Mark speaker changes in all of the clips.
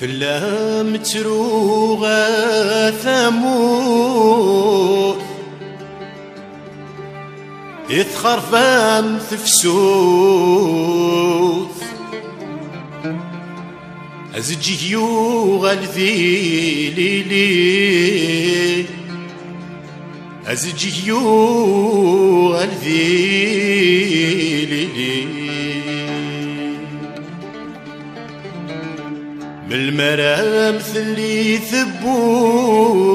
Speaker 1: فلام تروغ ثمود. يثخر فام تفسوث أزجي يوغ الذي لي أزجي يوغ الذي لي بالمرامث اللي ثبو.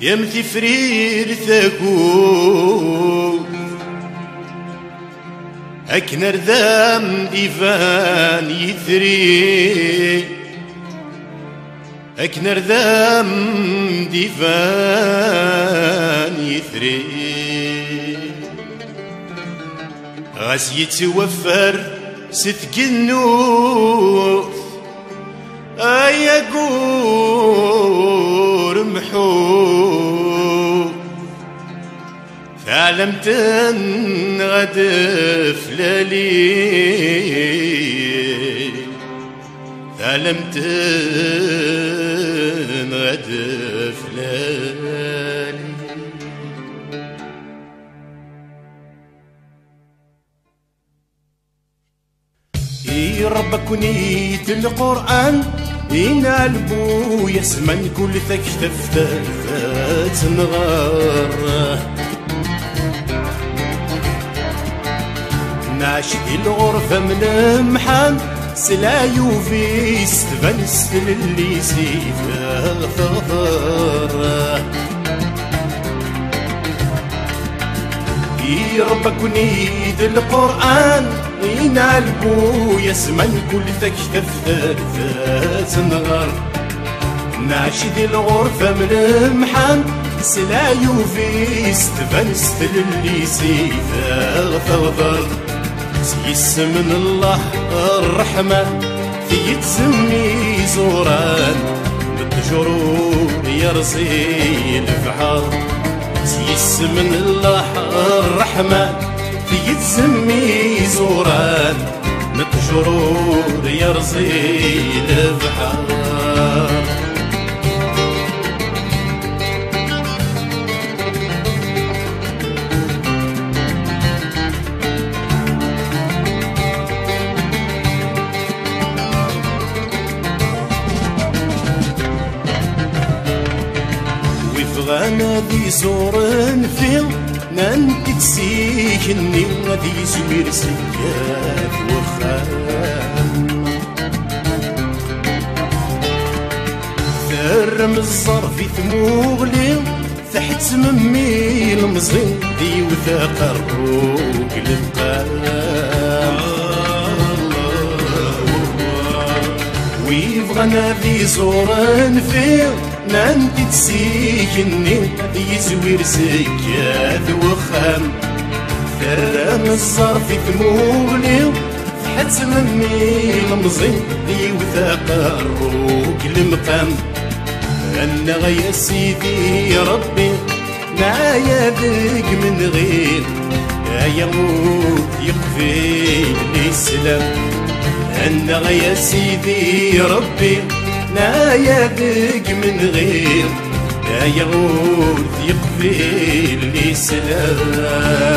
Speaker 1: يمثي فرير ثقو. أكنر ذام ديفان يثري. أكنر ذام ديفان يثري غاس يتوفر النوث أي قور محوث فعلمت ان غدف للي فعلمت للي إي ربك ونيت القرآن إن البو يسمن كل تكتف ثلاث نغار ناشد الغرفة من محن سلايو في ستفنس اللي ثغر إي ربك ونيد القرآن إن البو يسمن كل تكتف ثلاث نغار ناشد الغرفة من محن سلايو في ستفنس اللي سيفا. ثغر سيس من الله الرحمة في تسمي زوران. بالجرور يرزي البحر سيس من الله الرحمة في تسمي زوران. متجرور يرزي البحر ويفغانا ذي زورن فيل نان تكسيكني غادي زوير سياف وخام ثرم الظرف ثموغلي تحت ممي المزين ذي وثاق الروق للقام ويبغى ذي زورن فيه نانتي تسيكني يزوير سكات وخام. ثرام الظرف ثموغلي تحت ممي المزين ذي وثاق الروق المقام. أنا يا سيدي ربي معايا ذيك من غير. يا موت يقفي الإسلام أنا يا سيدي ربي نايا ذيك من غير لا يغوث يقفي الإسلام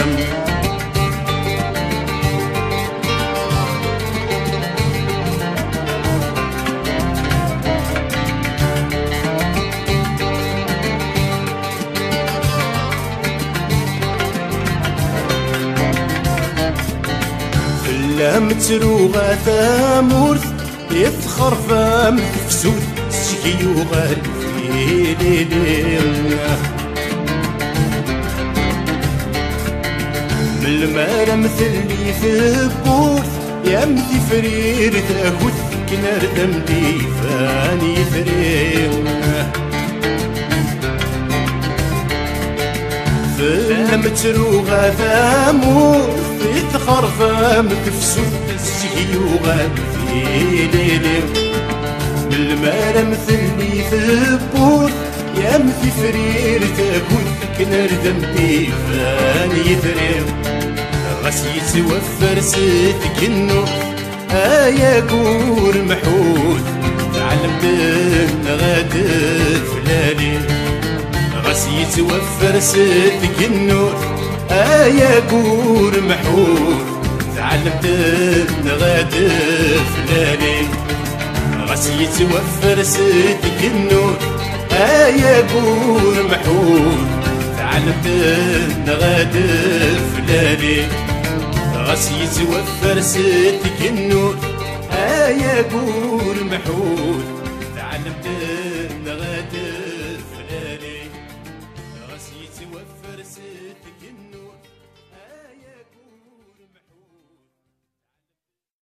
Speaker 1: فلام تروغا ثامورث يفخر فام تفسود سكي وغال من المال مثل لي ثبوث يا مثي فرير تأخذ كنار دمدي فاني فريرنا فلم تروغا ثامورث يتخر فام تفسود سكي وغال في ليلي بالمال مثل لي ثبوت يا مثي فرير تاكل كنردم بيفان يدريو غاس يتوفر سيتك النور آيا قول محوث تعلم بن غاد فلالي غاس يتوفر سيتك النور آيا قول محوث تعلم بن غاد فلالي غاس يتوفر سيتك النور. آيا قول محوث تعلمت غاد فلالي غاس يتوفر ستك النور. آيا قول محول